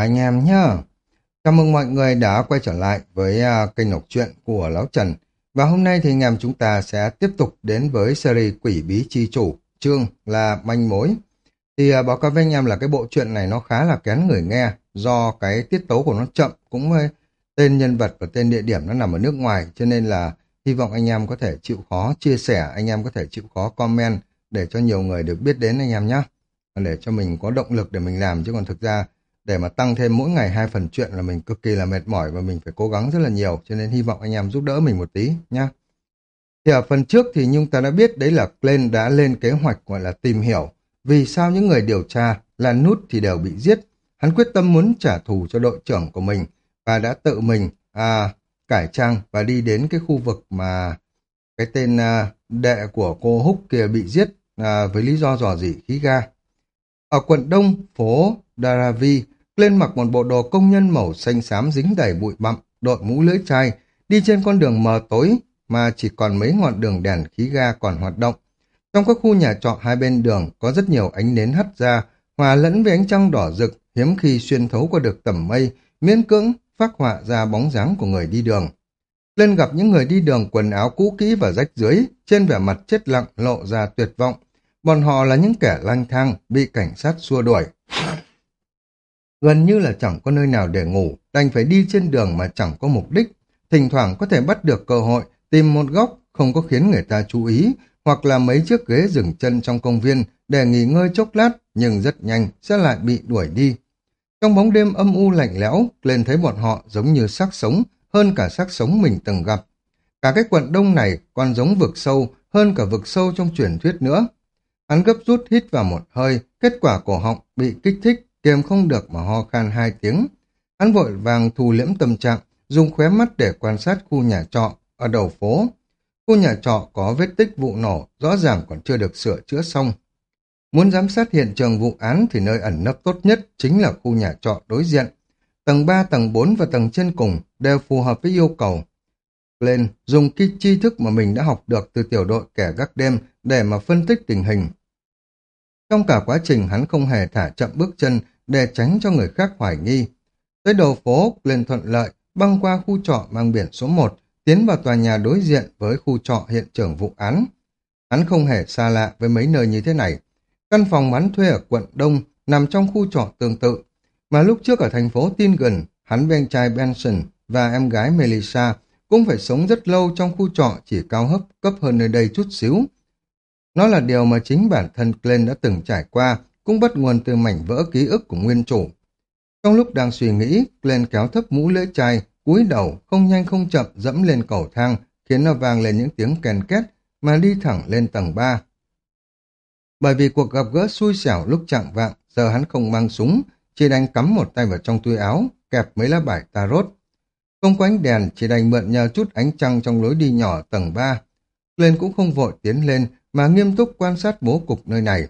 anh em nhá. Chào mừng mọi người đã quay trở lại với uh, kênh đọc truyện của Lão Trần. Và hôm nay thì anh em chúng ta sẽ tiếp tục đến với series Quỷ Bí Chi Chủ, chương là Manh Mối. Thì uh, báo cáo với anh em là cái bộ truyện này nó khá là kén người nghe, do cái tiết tấu của nó chậm, cũng uh, tên nhân vật và tên địa điểm nó nằm ở nước ngoài, cho nên là hy vọng anh em có thể chịu khó chia sẻ, anh em có thể chịu khó comment để cho nhiều người được biết đến anh em nhé. Để cho mình có động lực để mình làm, chứ còn thực ra để mà tăng thêm mỗi ngày hai phần chuyện là mình cực kỳ là mệt mỏi và mình phải cố gắng rất là nhiều cho nên hy vọng anh em giúp đỡ mình một tí nhá. Thì ở phần trước thì Nhung ta đã biết đấy là Glenn đã lên kế hoạch gọi là tìm hiểu vì sao những người điều tra là nút thì đều bị giết. Hắn quyết tâm muốn trả thù cho đội trưởng của mình và đã tự mình à, cải trang và đi đến cái khu vực mà cái tên à, đệ của cô Húc kia bị giết à, với lý do dò dỉ khí ga. Ở quận Đông, phố Daravi, lên mặc một bộ đồ công nhân màu xanh xám dính đầy bụi bặm, đội mũ lưỡi chai, đi trên con đường mờ tối mà chỉ còn mấy ngọn đường đèn khí ga còn hoạt động. Trong các khu nhà trọ hai bên đường có rất nhiều ánh nến hắt ra, hòa lẫn với ánh trăng đỏ rực, hiếm khi xuyên thấu qua được tầm mây, miễn cưỡng phát họa ra bóng dáng của người đi đường. Lên gặp những người đi đường quần áo cũ kỹ và rách dưới, trên vẻ mặt chết lặng lộ ra tuyệt vọng. Bọn họ là những kẻ lang thang, bị cảnh sát xua đuổi gần như là chẳng có nơi nào để ngủ, đành phải đi trên đường mà chẳng có mục đích. Thỉnh thoảng có thể bắt được cơ hội, tìm một góc không có khiến người ta chú ý, hoặc là mấy chiếc ghế dừng chân trong công viên để nghỉ ngơi chốc lát, nhưng rất nhanh sẽ lại bị đuổi đi. Trong bóng đêm âm u lạnh lẽo, lên thấy bọn họ giống như xác sống, hơn cả xác sống mình từng gặp. Cả cái quận đông này còn giống vực sâu, hơn cả vực sâu trong truyền thuyết nữa. Hắn gấp rút hít vào một hơi, kết quả cổ họng bị kích thích, kiềm không được mà ho khan hai tiếng. Hắn vội vàng thu liễm tâm trạng, dùng khóe mắt để quan sát khu nhà trọ ở đầu phố. Khu nhà trọ có vết tích vụ nổ, rõ ràng còn chưa được sửa chữa xong. Muốn giám sát hiện trường vụ án thì nơi ẩn nấp tốt nhất chính là khu nhà trọ đối diện. Tầng 3, tầng 4 và tầng trên cùng đều phù hợp với yêu cầu. Lên dùng cái tri thức mà mình đã học được từ tiểu đội kẻ gác đêm để mà phân tích tình hình. Trong cả quá trình hắn không hề thả chậm bước chân để tránh cho người khác hoài nghi. Tới đầu phố, liền thuận lợi, băng qua khu trọ mang biển số 1, tiến vào tòa nhà đối diện với khu trọ hiện trường vụ án. Hắn không hề xa lạ với mấy nơi như thế này. Căn phòng hắn thuê ở quận Đông nằm trong khu trọ tương tự, mà lúc trước ở thành phố Tin gần, hắn với anh trai Benson và em gái Melissa cũng phải sống rất lâu trong khu trọ chỉ cao hấp cấp hơn nơi đây chút xíu. Nó là điều mà chính bản thân Glenn đã từng trải qua cũng bắt nguồn từ mảnh vỡ ký ức của nguyên chủ. Trong lúc đang suy nghĩ, Glenn kéo thấp mũ lưỡi chai, cúi đầu, không nhanh không chậm dẫm lên cầu thang, khiến nó vang lên những tiếng kèn két mà đi thẳng lên tầng 3. Bởi vì cuộc gặp gỡ xui xẻo lúc chạng vạng, giờ hắn không mang súng, chỉ đành cắm một tay vào trong túi áo, kẹp mấy lá bài tarot. Không có ánh đèn, chỉ đành mượn nhờ chút ánh trăng trong lối đi nhỏ tầng 3. Lên cũng không vội tiến lên, mà nghiêm túc quan sát bố cục nơi này.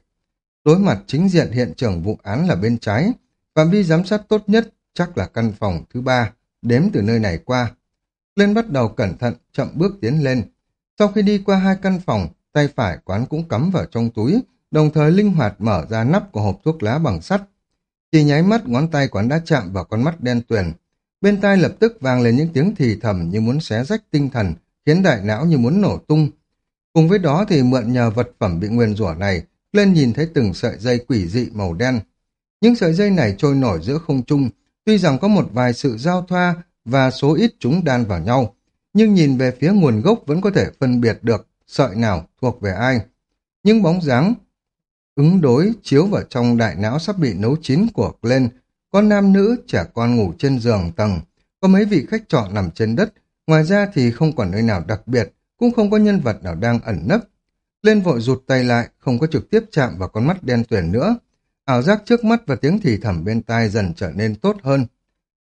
Đối mặt chính diện hiện trường vụ án là bên trái, phạm vi giám sát tốt nhất chắc là căn phòng thứ ba, đếm từ nơi này qua. Lên bắt đầu cẩn thận, chậm bước tiến lên. Sau khi đi qua hai căn phòng, tay phải quán cũng cắm vào trong túi, đồng thời linh hoạt mở ra nắp của hộp thuốc lá bằng sắt. Chỉ nháy mắt ngón tay quán đã chạm vào con mắt đen tuyền. Bên tai lập tức vang lên những tiếng thì thầm như muốn xé rách tinh thần, khiến đại não như muốn nổ tung. Cùng với đó thì mượn nhờ vật phẩm bị nguyên rủa này, lên nhìn thấy từng sợi dây quỷ dị màu đen. Những sợi dây này trôi nổi giữa không trung, tuy rằng có một vài sự giao thoa và số ít chúng đan vào nhau, nhưng nhìn về phía nguồn gốc vẫn có thể phân biệt được sợi nào thuộc về ai. Những bóng dáng ứng đối chiếu vào trong đại não sắp bị nấu chín của Glenn, có nam nữ, trẻ con ngủ trên giường tầng, có mấy vị khách trọ nằm trên đất, ngoài ra thì không còn nơi nào đặc biệt, cũng không có nhân vật nào đang ẩn nấp, lên vội rụt tay lại, không có trực tiếp chạm vào con mắt đen tuyển nữa. Ảo giác trước mắt và tiếng thì thầm bên tai dần trở nên tốt hơn.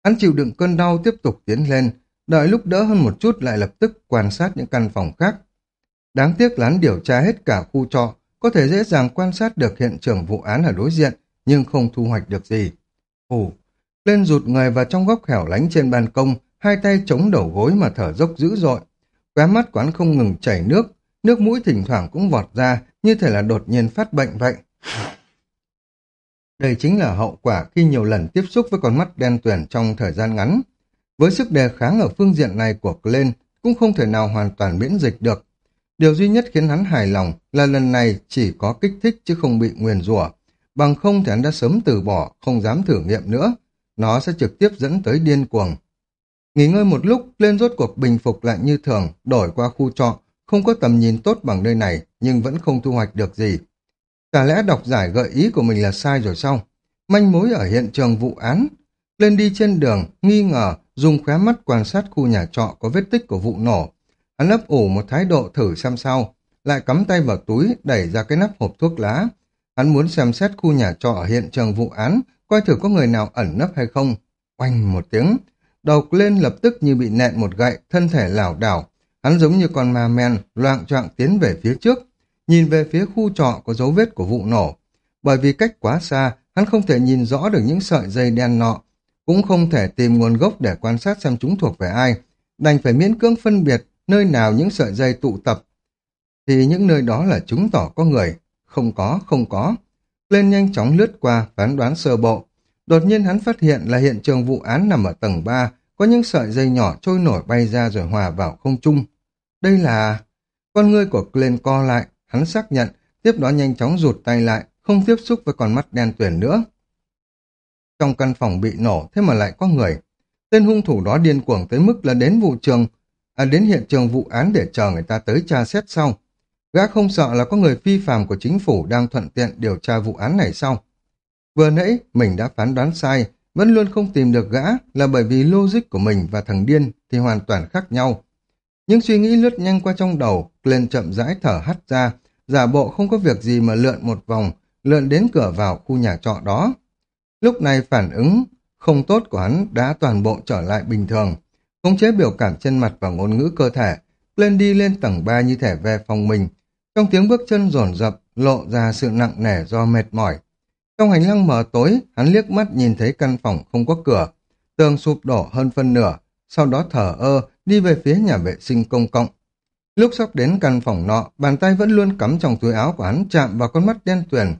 Hắn chịu đựng cơn đau tiếp tục tiến lên, đợi lúc đỡ hơn một chút lại lập tức quan sát những căn phòng khác. Đáng tiếc là hắn điều tra hết cả khu trọ, có thể dễ dàng quan sát được hiện trường vụ án ở đối diện, nhưng không thu hoạch được gì. Ồ, lên rụt người vào trong góc hẻo lánh trên ban công, hai tay chống đầu gối mà thở dốc dữ dội. Khóe mắt quán không ngừng chảy nước, nước mũi thỉnh thoảng cũng vọt ra, như thể là đột nhiên phát bệnh vậy. Đây chính là hậu quả khi nhiều lần tiếp xúc với con mắt đen tuyển trong thời gian ngắn. Với sức đề kháng ở phương diện này của Glenn cũng không thể nào hoàn toàn miễn dịch được. Điều duy nhất khiến hắn hài lòng là lần này chỉ có kích thích chứ không bị nguyền rủa. Bằng không thì hắn đã sớm từ bỏ, không dám thử nghiệm nữa. Nó sẽ trực tiếp dẫn tới điên cuồng. Nghỉ ngơi một lúc, lên rốt cuộc bình phục lại như thường, đổi qua khu trọ, không có tầm nhìn tốt bằng nơi này, nhưng vẫn không thu hoạch được gì. Chả lẽ đọc giải gợi ý của mình là sai rồi sao? Manh mối ở hiện trường vụ án. Lên đi trên đường, nghi ngờ, dùng khóe mắt quan sát khu nhà trọ có vết tích của vụ nổ. Hắn ấp ủ một thái độ thử xem sao, lại cắm tay vào túi, đẩy ra cái nắp hộp thuốc lá. Hắn muốn xem xét khu nhà trọ ở hiện trường vụ án, coi thử có người nào ẩn nấp hay không. Oanh một tiếng, đầu lên lập tức như bị nẹn một gậy, thân thể lảo đảo. Hắn giống như con ma men, loạn choạng tiến về phía trước, nhìn về phía khu trọ có dấu vết của vụ nổ. Bởi vì cách quá xa, hắn không thể nhìn rõ được những sợi dây đen nọ, cũng không thể tìm nguồn gốc để quan sát xem chúng thuộc về ai. Đành phải miễn cưỡng phân biệt nơi nào những sợi dây tụ tập, thì những nơi đó là chứng tỏ có người. Không có, không có. Lên nhanh chóng lướt qua, phán đoán sơ bộ. Đột nhiên hắn phát hiện là hiện trường vụ án nằm ở tầng 3, có những sợi dây nhỏ trôi nổi bay ra rồi hòa vào không trung. Đây là... Con ngươi của Glenn co lại, hắn xác nhận, tiếp đó nhanh chóng rụt tay lại, không tiếp xúc với con mắt đen tuyển nữa. Trong căn phòng bị nổ, thế mà lại có người. Tên hung thủ đó điên cuồng tới mức là đến vụ trường, à đến hiện trường vụ án để chờ người ta tới tra xét sau. Gã không sợ là có người phi phạm của chính phủ đang thuận tiện điều tra vụ án này sau. Vừa nãy, mình đã phán đoán sai, vẫn luôn không tìm được gã là bởi vì logic của mình và thằng điên thì hoàn toàn khác nhau. Những suy nghĩ lướt nhanh qua trong đầu, lên chậm rãi thở hắt ra, giả bộ không có việc gì mà lượn một vòng, lượn đến cửa vào khu nhà trọ đó. Lúc này phản ứng không tốt của hắn đã toàn bộ trở lại bình thường. Khống chế biểu cảm trên mặt và ngôn ngữ cơ thể, lên đi lên tầng 3 như thể về phòng mình. Trong tiếng bước chân rồn rập, lộ ra sự nặng nề do mệt mỏi. Trong hành lang mờ tối, hắn liếc mắt nhìn thấy căn phòng không có cửa, tường sụp đổ hơn phân nửa, sau đó thở ơ đi về phía nhà vệ sinh công cộng. Lúc sắp đến căn phòng nọ, bàn tay vẫn luôn cắm trong túi áo của hắn chạm vào con mắt đen tuyền.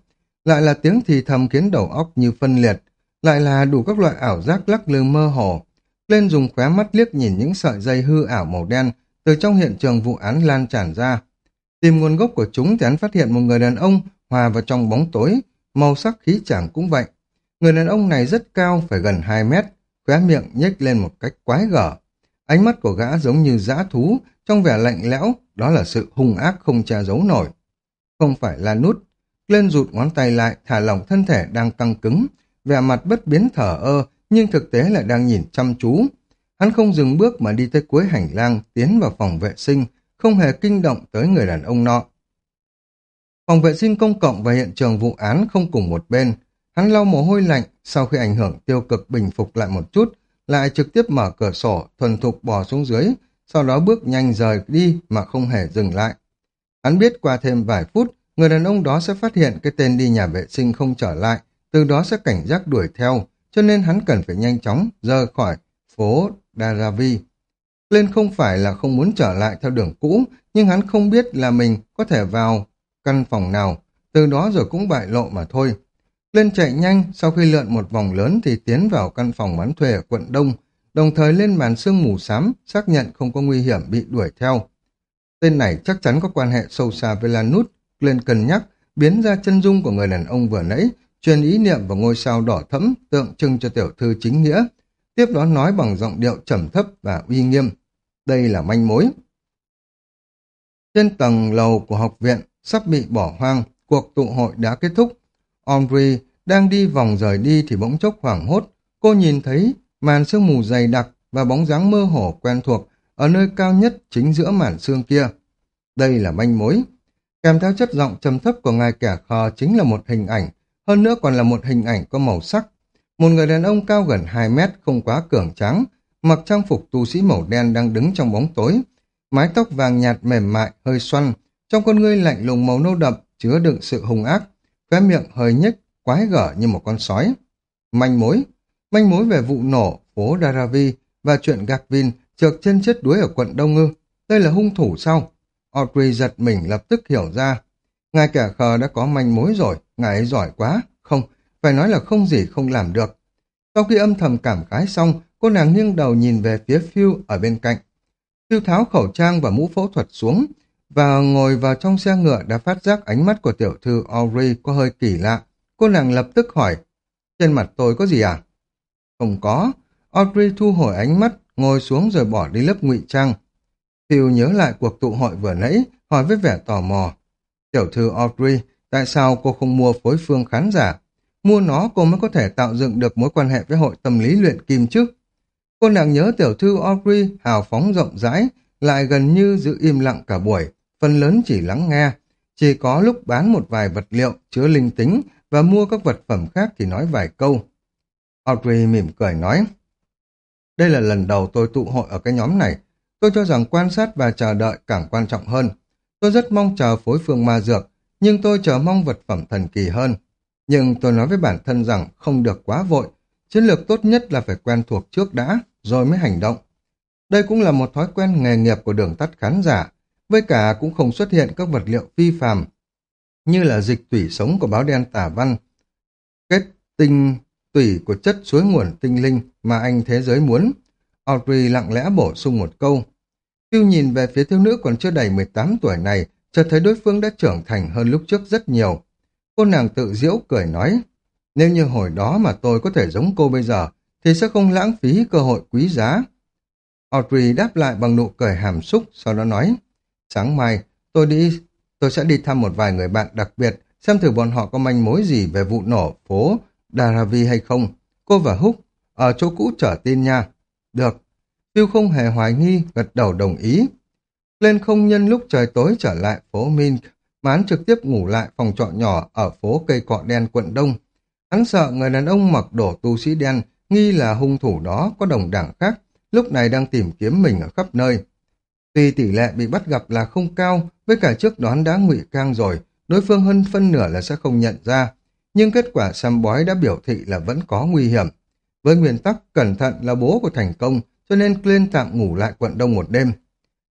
Lại là tiếng thì thầm khiến đầu óc như phân liệt, lại là đủ các loại ảo giác lắc lư mơ hồ. Lên dùng khóe mắt liếc nhìn những sợi dây hư ảo màu đen từ trong hiện trường vụ án lan tràn ra. Tìm nguồn gốc của chúng thì hắn phát hiện một người đàn ông hòa vào trong bóng tối, màu sắc khí chẳng cũng vậy. Người đàn ông này rất cao, phải gần 2 mét, khóe miệng nhếch lên một cách quái gở. Ánh mắt của gã giống như dã thú, trong vẻ lạnh lẽo, đó là sự hung ác không che giấu nổi. Không phải là nút, lên rụt ngón tay lại, thả lỏng thân thể đang căng cứng, vẻ mặt bất biến thở ơ, nhưng thực tế lại đang nhìn chăm chú. Hắn không dừng bước mà đi tới cuối hành lang, tiến vào phòng vệ sinh, không hề kinh động tới người đàn ông nọ. Phòng vệ sinh công cộng và hiện trường vụ án không cùng một bên. Hắn lau mồ hôi lạnh, sau khi ảnh hưởng tiêu cực bình phục lại một chút, lại trực tiếp mở cửa sổ, thuần thục bò xuống dưới, sau đó bước nhanh rời đi mà không hề dừng lại. Hắn biết qua thêm vài phút, người đàn ông đó sẽ phát hiện cái tên đi nhà vệ sinh không trở lại, từ đó sẽ cảnh giác đuổi theo, cho nên hắn cần phải nhanh chóng rời khỏi phố Daravi. Lên không phải là không muốn trở lại theo đường cũ, nhưng hắn không biết là mình có thể vào căn phòng nào, từ đó rồi cũng bại lộ mà thôi. Lên chạy nhanh, sau khi lượn một vòng lớn thì tiến vào căn phòng bán thuê ở quận Đông, đồng thời lên màn sương mù xám, xác nhận không có nguy hiểm bị đuổi theo. Tên này chắc chắn có quan hệ sâu xa với Lanút, lên cân nhắc, biến ra chân dung của người đàn ông vừa nãy, truyền ý niệm vào ngôi sao đỏ thẫm tượng trưng cho tiểu thư chính nghĩa, tiếp đó nói bằng giọng điệu trầm thấp và uy nghiêm. Đây là manh mối. Trên tầng lầu của học viện sắp bị bỏ hoang, cuộc tụ hội đã kết thúc. Henry đang đi vòng rời đi thì bỗng chốc hoảng hốt. Cô nhìn thấy màn sương mù dày đặc và bóng dáng mơ hồ quen thuộc ở nơi cao nhất chính giữa màn sương kia. Đây là manh mối. Kèm theo chất giọng trầm thấp của ngài kẻ khờ chính là một hình ảnh, hơn nữa còn là một hình ảnh có màu sắc. Một người đàn ông cao gần 2 mét không quá cường tráng, mặc trang phục tu sĩ màu đen đang đứng trong bóng tối. Mái tóc vàng nhạt mềm mại, hơi xoăn, trong con ngươi lạnh lùng màu nâu đậm, chứa đựng sự hung ác, khóe miệng hơi nhếch, quái gở như một con sói. Manh mối, manh mối về vụ nổ phố Daravi và chuyện Gavin trượt chân chết đuối ở quận Đông Ngư. Đây là hung thủ sao? Audrey giật mình lập tức hiểu ra. Ngài kẻ khờ đã có manh mối rồi, ngài ấy giỏi quá. Không, phải nói là không gì không làm được. Sau khi âm thầm cảm khái xong, cô nàng nghiêng đầu nhìn về phía Phil ở bên cạnh. Phil tháo khẩu trang và mũ phẫu thuật xuống, và ngồi vào trong xe ngựa đã phát giác ánh mắt của tiểu thư Audrey có hơi kỳ lạ. Cô nàng lập tức hỏi, trên mặt tôi có gì à? Không có. Audrey thu hồi ánh mắt, ngồi xuống rồi bỏ đi lớp ngụy trang. Phil nhớ lại cuộc tụ hội vừa nãy, hỏi với vẻ tò mò. Tiểu thư Audrey, tại sao cô không mua phối phương khán giả? Mua nó cô mới có thể tạo dựng được mối quan hệ với hội tâm lý luyện kim chứ. Cô nàng nhớ tiểu thư Audrey hào phóng rộng rãi, lại gần như giữ im lặng cả buổi, phần lớn chỉ lắng nghe. Chỉ có lúc bán một vài vật liệu chứa linh tính và mua các vật phẩm khác thì nói vài câu. Audrey mỉm cười nói, đây là lần đầu tôi tụ hội ở cái nhóm này. Tôi cho rằng quan sát và chờ đợi càng quan trọng hơn. Tôi rất mong chờ phối phương ma dược, nhưng tôi chờ mong vật phẩm thần kỳ hơn. Nhưng tôi nói với bản thân rằng không được quá vội. Chiến lược tốt nhất là phải quen thuộc trước đã, rồi mới hành động. Đây cũng là một thói quen nghề nghiệp của đường tắt khán giả, với cả cũng không xuất hiện các vật liệu phi phàm như là dịch tủy sống của báo đen tả văn. Kết tinh tủy của chất suối nguồn tinh linh mà anh thế giới muốn. Audrey lặng lẽ bổ sung một câu. Phiêu nhìn về phía thiếu nữ còn chưa đầy 18 tuổi này, chợt thấy đối phương đã trưởng thành hơn lúc trước rất nhiều. Cô nàng tự diễu cười nói, nếu như hồi đó mà tôi có thể giống cô bây giờ, thì sẽ không lãng phí cơ hội quý giá. Audrey đáp lại bằng nụ cười hàm xúc, sau đó nói, sáng mai tôi đi, tôi sẽ đi thăm một vài người bạn đặc biệt, xem thử bọn họ có manh mối gì về vụ nổ phố Daravi hay không. Cô và Húc, ở chỗ cũ trở tin nha. Được. Phiêu không hề hoài nghi, gật đầu đồng ý. Lên không nhân lúc trời tối trở lại phố Mink Mán trực tiếp ngủ lại phòng trọ nhỏ ở phố cây cọ đen quận Đông. Hắn sợ người đàn ông mặc đổ tu sĩ đen, nghi là hung thủ đó có đồng đảng khác, lúc này đang tìm kiếm mình ở khắp nơi. Tuy tỷ lệ bị bắt gặp là không cao, với cả trước đoán đã ngụy cang rồi, đối phương hơn phân nửa là sẽ không nhận ra, nhưng kết quả xăm bói đã biểu thị là vẫn có nguy hiểm. Với nguyên tắc cẩn thận là bố của thành công, cho nên Clint tạm ngủ lại quận đông một đêm.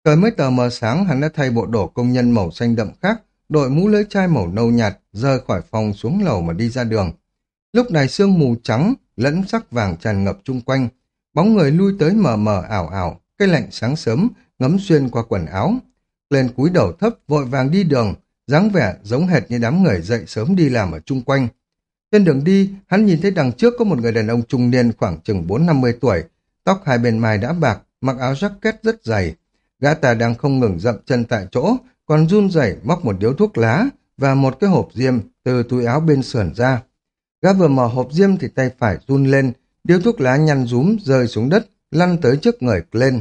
Trời mới tờ mờ sáng hắn đã thay bộ đồ công nhân màu xanh đậm khác, đội mũ lưỡi chai màu nâu nhạt, rời khỏi phòng xuống lầu mà đi ra đường. Lúc này sương mù trắng, lẫn sắc vàng tràn ngập chung quanh, bóng người lui tới mờ mờ ảo ảo, cây lạnh sáng sớm ngấm xuyên qua quần áo. Lên cúi đầu thấp vội vàng đi đường, dáng vẻ giống hệt như đám người dậy sớm đi làm ở chung quanh. Trên đường đi, hắn nhìn thấy đằng trước có một người đàn ông trung niên khoảng chừng 4-50 tuổi, tóc hai bên mai đã bạc, mặc áo jacket rất dày. Gã ta đang không ngừng dậm chân tại chỗ, còn run rẩy móc một điếu thuốc lá và một cái hộp diêm từ túi áo bên sườn ra. Gã vừa mở hộp diêm thì tay phải run lên, điếu thuốc lá nhăn rúm rơi xuống đất, lăn tới trước người lên.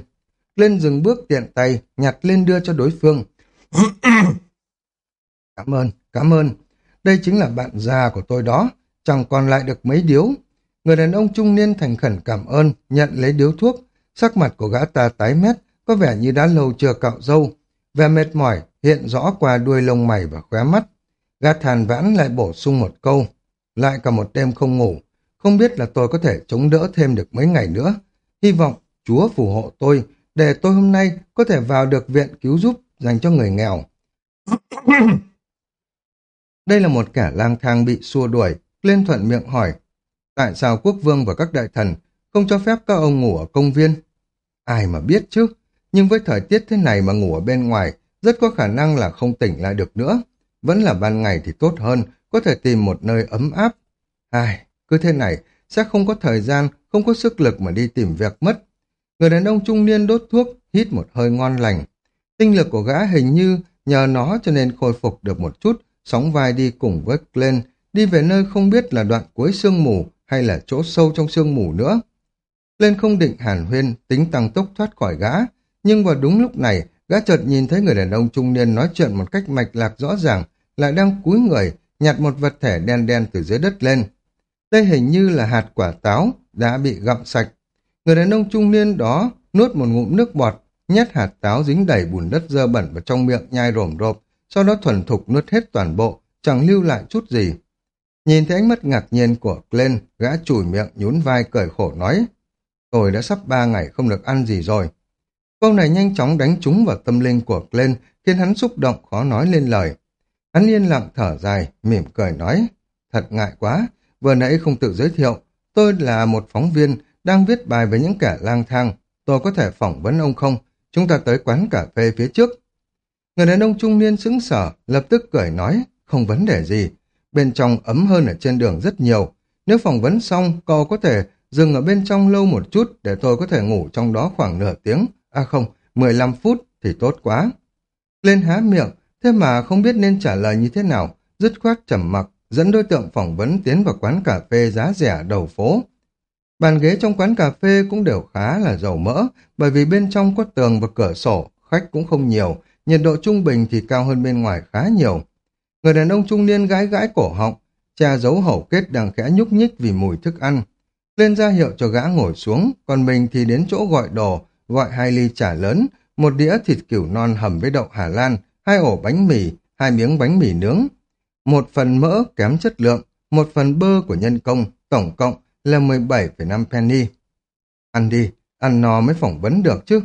Lên dừng bước tiện tay, nhặt lên đưa cho đối phương. cảm ơn, cảm ơn. Đây chính là bạn già của tôi đó, chẳng còn lại được mấy điếu. Người đàn ông trung niên thành khẩn cảm ơn, nhận lấy điếu thuốc. Sắc mặt của gã ta tái mét, có vẻ như đã lâu chưa cạo râu. Vẻ mệt mỏi hiện rõ qua đuôi lông mày và khóe mắt. Gã thàn vãn lại bổ sung một câu. Lại cả một đêm không ngủ. Không biết là tôi có thể chống đỡ thêm được mấy ngày nữa. Hy vọng Chúa phù hộ tôi để tôi hôm nay có thể vào được viện cứu giúp dành cho người nghèo. Đây là một kẻ lang thang bị xua đuổi, lên thuận miệng hỏi, tại sao quốc vương và các đại thần không cho phép các ông ngủ ở công viên? Ai mà biết chứ, nhưng với thời tiết thế này mà ngủ ở bên ngoài, rất có khả năng là không tỉnh lại được nữa. Vẫn là ban ngày thì tốt hơn, có thể tìm một nơi ấm áp. Ai, cứ thế này, sẽ không có thời gian, không có sức lực mà đi tìm việc mất. Người đàn ông trung niên đốt thuốc, hít một hơi ngon lành. Tinh lực của gã hình như nhờ nó cho nên khôi phục được một chút, sóng vai đi cùng với Glenn, đi về nơi không biết là đoạn cuối sương mù hay là chỗ sâu trong sương mù nữa. Glenn không định hàn huyên, tính tăng tốc thoát khỏi gã, nhưng vào đúng lúc này, gã chợt nhìn thấy người đàn ông trung niên nói chuyện một cách mạch lạc rõ ràng, lại đang cúi người, nhặt một vật thể đen đen từ dưới đất lên. Đây hình như là hạt quả táo, đã bị gặm sạch. Người đàn ông trung niên đó nuốt một ngụm nước bọt, nhét hạt táo dính đầy bùn đất dơ bẩn vào trong miệng nhai rồm rộp, sau đó thuần thục nuốt hết toàn bộ, chẳng lưu lại chút gì. Nhìn thấy ánh mắt ngạc nhiên của Glenn, gã chùi miệng nhún vai cười khổ nói, tôi đã sắp ba ngày không được ăn gì rồi. Câu này nhanh chóng đánh trúng vào tâm linh của Glenn, khiến hắn xúc động khó nói lên lời. Hắn yên lặng thở dài, mỉm cười nói, thật ngại quá, vừa nãy không tự giới thiệu, tôi là một phóng viên đang viết bài về những kẻ lang thang. Tôi có thể phỏng vấn ông không? Chúng ta tới quán cà phê phía trước. Người đàn ông trung niên sững sở, lập tức cười nói, không vấn đề gì. Bên trong ấm hơn ở trên đường rất nhiều. Nếu phỏng vấn xong, cậu có thể dừng ở bên trong lâu một chút để tôi có thể ngủ trong đó khoảng nửa tiếng. À không, 15 phút thì tốt quá. Lên há miệng, thế mà không biết nên trả lời như thế nào, dứt khoát trầm mặc, dẫn đối tượng phỏng vấn tiến vào quán cà phê giá rẻ đầu phố. Bàn ghế trong quán cà phê cũng đều khá là dầu mỡ, bởi vì bên trong có tường và cửa sổ, khách cũng không nhiều, nhiệt độ trung bình thì cao hơn bên ngoài khá nhiều. Người đàn ông trung niên gái gãi cổ họng, cha giấu hầu kết đang khẽ nhúc nhích vì mùi thức ăn. Lên ra hiệu cho gã ngồi xuống, còn mình thì đến chỗ gọi đồ, gọi hai ly trà lớn, một đĩa thịt cừu non hầm với đậu Hà Lan, hai ổ bánh mì, hai miếng bánh mì nướng, một phần mỡ kém chất lượng, một phần bơ của nhân công, tổng cộng là 17,5 penny. Ăn đi, ăn no mới phỏng vấn được chứ.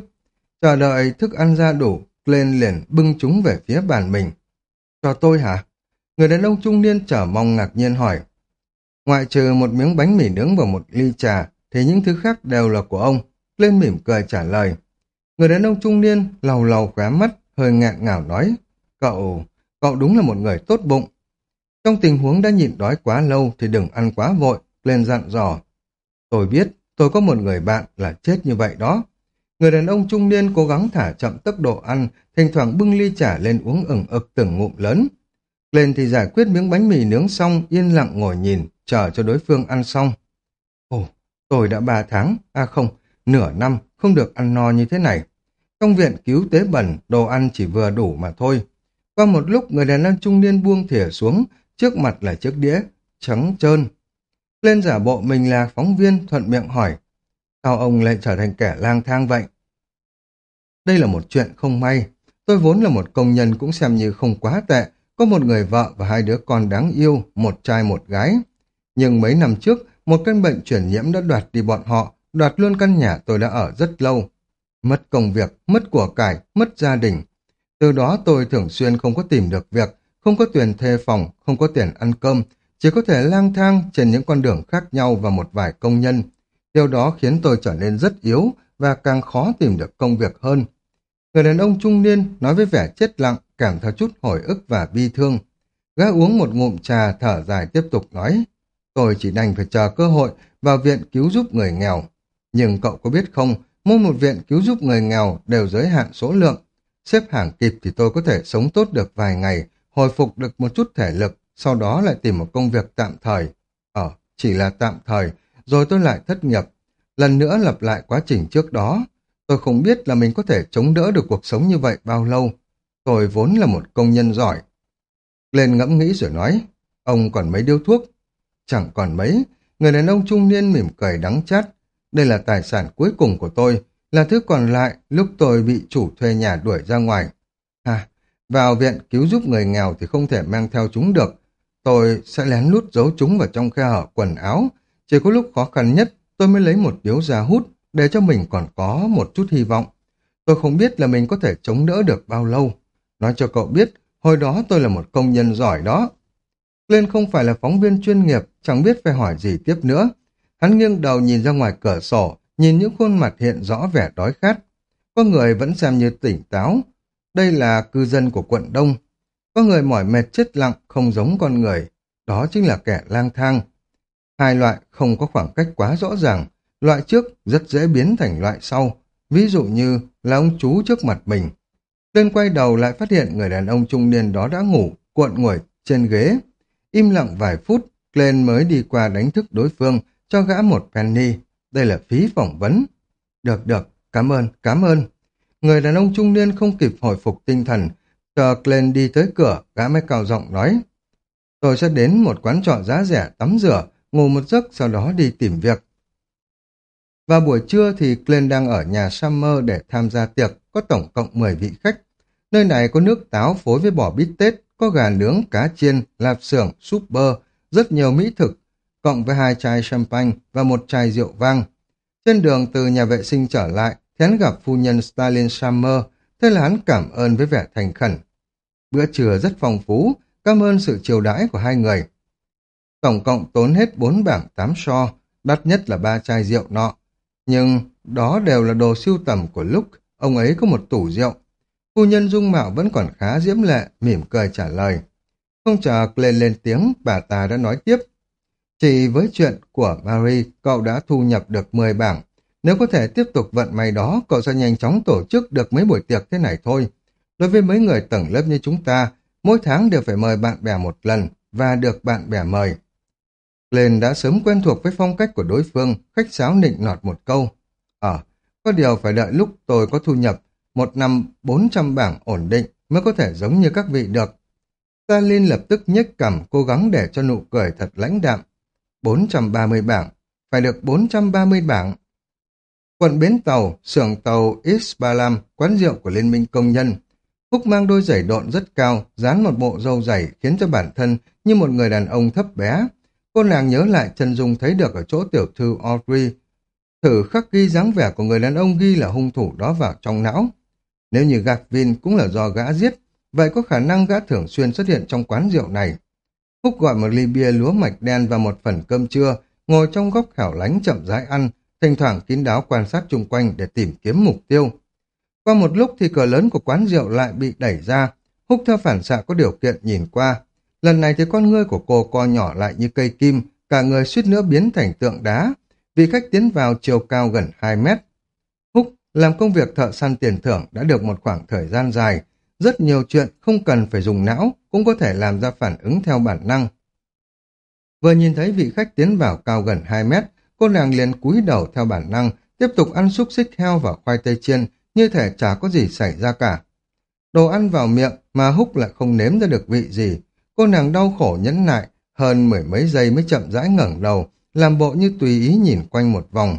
Chờ đợi thức ăn ra đủ, lên liền bưng chúng về phía bàn mình. Cho tôi hả? Người đàn ông trung niên trở mong ngạc nhiên hỏi. Ngoại trừ một miếng bánh mì nướng và một ly trà, thì những thứ khác đều là của ông. Lên mỉm cười trả lời. Người đàn ông trung niên lầu lầu khóe mắt, hơi ngạn ngảo nói. Cậu, cậu đúng là một người tốt bụng. Trong tình huống đã nhịn đói quá lâu thì đừng ăn quá vội, lên dặn dò. Tôi biết, tôi có một người bạn là chết như vậy đó. Người đàn ông trung niên cố gắng thả chậm tốc độ ăn, thỉnh thoảng bưng ly trà lên uống ửng ực từng ngụm lớn. Lên thì giải quyết miếng bánh mì nướng xong, yên lặng ngồi nhìn, chờ cho đối phương ăn xong. Ồ, tôi đã ba tháng, à không, nửa năm, không được ăn no như thế này. Trong viện cứu tế bẩn, đồ ăn chỉ vừa đủ mà thôi. Qua một lúc, người đàn ông trung niên buông thìa xuống, trước mặt là chiếc đĩa, trắng trơn. Lên giả bộ mình là phóng viên, thuận miệng hỏi, sao ông lại trở thành kẻ lang thang vậy? Đây là một chuyện không may. Tôi vốn là một công nhân cũng xem như không quá tệ, có một người vợ và hai đứa con đáng yêu, một trai một gái. Nhưng mấy năm trước, một căn bệnh chuyển nhiễm đã đoạt đi bọn họ, đoạt luôn căn nhà tôi đã ở rất lâu. Mất công việc, mất của cải, mất gia đình. Từ đó tôi thường xuyên không có tìm được việc, không có tiền thuê phòng, không có tiền ăn cơm, chỉ có thể lang thang trên những con đường khác nhau và một vài công nhân. Điều đó khiến tôi trở nên rất yếu và càng khó tìm được công việc hơn. Người đàn ông trung niên nói với vẻ chết lặng, cảm theo chút hồi ức và bi thương. Gã uống một ngụm trà thở dài tiếp tục nói, tôi chỉ đành phải chờ cơ hội vào viện cứu giúp người nghèo. Nhưng cậu có biết không, mỗi một viện cứu giúp người nghèo đều giới hạn số lượng. Xếp hàng kịp thì tôi có thể sống tốt được vài ngày, hồi phục được một chút thể lực, sau đó lại tìm một công việc tạm thời. Ờ, chỉ là tạm thời, rồi tôi lại thất nghiệp. Lần nữa lặp lại quá trình trước đó. Tôi không biết là mình có thể chống đỡ được cuộc sống như vậy bao lâu. Tôi vốn là một công nhân giỏi. Lên ngẫm nghĩ rồi nói, ông còn mấy điếu thuốc? Chẳng còn mấy. Người đàn ông trung niên mỉm cười đắng chát. Đây là tài sản cuối cùng của tôi, là thứ còn lại lúc tôi bị chủ thuê nhà đuổi ra ngoài. À, vào viện cứu giúp người nghèo thì không thể mang theo chúng được. Tôi sẽ lén lút giấu chúng vào trong khe hở quần áo. Chỉ có lúc khó khăn nhất, tôi mới lấy một điếu ra hút để cho mình còn có một chút hy vọng. Tôi không biết là mình có thể chống đỡ được bao lâu. Nói cho cậu biết, hồi đó tôi là một công nhân giỏi đó. Lên không phải là phóng viên chuyên nghiệp, chẳng biết phải hỏi gì tiếp nữa. Hắn nghiêng đầu nhìn ra ngoài cửa sổ, nhìn những khuôn mặt hiện rõ vẻ đói khát. Có người vẫn xem như tỉnh táo. Đây là cư dân của quận Đông. Có người mỏi mệt chết lặng, không giống con người. Đó chính là kẻ lang thang. Hai loại không có khoảng cách quá rõ ràng. Loại trước rất dễ biến thành loại sau. Ví dụ như là ông chú trước mặt mình. Lên quay đầu lại phát hiện người đàn ông trung niên đó đã ngủ, cuộn ngồi trên ghế. Im lặng vài phút, Glenn mới đi qua đánh thức đối phương, cho gã một penny. Đây là phí phỏng vấn. Được, được, cảm ơn, cảm ơn. Người đàn ông trung niên không kịp hồi phục tinh thần. Chờ Glenn đi tới cửa, gã mới cao giọng nói. Tôi sẽ đến một quán trọ giá rẻ tắm rửa, ngủ một giấc sau đó đi tìm việc. Vào buổi trưa thì Glenn đang ở nhà Summer để tham gia tiệc, có tổng cộng 10 vị khách. Nơi này có nước táo phối với bò bít tết, có gà nướng, cá chiên, lạp xưởng, súp bơ, rất nhiều mỹ thực, cộng với hai chai champagne và một chai rượu vang. Trên đường từ nhà vệ sinh trở lại, hắn gặp phu nhân Stalin Summer, thế là hắn cảm ơn với vẻ thành khẩn. Bữa trưa rất phong phú, cảm ơn sự chiều đãi của hai người. Tổng cộng tốn hết 4 bảng 8 so, đắt nhất là ba chai rượu nọ. Nhưng đó đều là đồ siêu tầm của lúc, ông ấy có một tủ rượu. Phu nhân dung mạo vẫn còn khá diễm lệ, mỉm cười trả lời. Không chờ lên lên tiếng, bà ta đã nói tiếp. Chỉ với chuyện của Marie, cậu đã thu nhập được 10 bảng. Nếu có thể tiếp tục vận may đó, cậu sẽ nhanh chóng tổ chức được mấy buổi tiệc thế này thôi. Đối với mấy người tầng lớp như chúng ta, mỗi tháng đều phải mời bạn bè một lần và được bạn bè mời. Lên đã sớm quen thuộc với phong cách của đối phương, khách sáo nịnh nọt một câu. Ờ, có điều phải đợi lúc tôi có thu nhập một năm 400 bảng ổn định mới có thể giống như các vị được. Stalin lập tức nhếch cằm cố gắng để cho nụ cười thật lãnh đạm. 430 bảng, phải được 430 bảng. Quận Bến Tàu, xưởng tàu Isbalam, quán rượu của Liên minh Công nhân. Phúc mang đôi giày độn rất cao, dán một bộ râu dày khiến cho bản thân như một người đàn ông thấp bé. Cô nàng nhớ lại chân dung thấy được ở chỗ tiểu thư Audrey. Thử khắc ghi dáng vẻ của người đàn ông ghi là hung thủ đó vào trong não. Nếu như Gavin cũng là do gã giết, vậy có khả năng gã thường xuyên xuất hiện trong quán rượu này. Phúc gọi một ly bia lúa mạch đen và một phần cơm trưa, ngồi trong góc hẻo lánh chậm rãi ăn, thỉnh thoảng kín đáo quan sát chung quanh để tìm kiếm mục tiêu. Qua một lúc thì cửa lớn của quán rượu lại bị đẩy ra, Húc theo phản xạ có điều kiện nhìn qua. Lần này thì con ngươi của cô co nhỏ lại như cây kim, cả người suýt nữa biến thành tượng đá, vì khách tiến vào chiều cao gần 2 mét. Húc làm công việc thợ săn tiền thưởng đã được một khoảng thời gian dài, rất nhiều chuyện không cần phải dùng não cũng có thể làm ra phản ứng theo bản năng. Vừa nhìn thấy vị khách tiến vào cao gần 2 mét, cô nàng liền cúi đầu theo bản năng, tiếp tục ăn xúc xích heo và khoai tây chiên, như thể chả có gì xảy ra cả. Đồ ăn vào miệng mà Húc lại không nếm ra được vị gì. Cô nàng đau khổ nhẫn nại, hơn mười mấy giây mới chậm rãi ngẩng đầu, làm bộ như tùy ý nhìn quanh một vòng.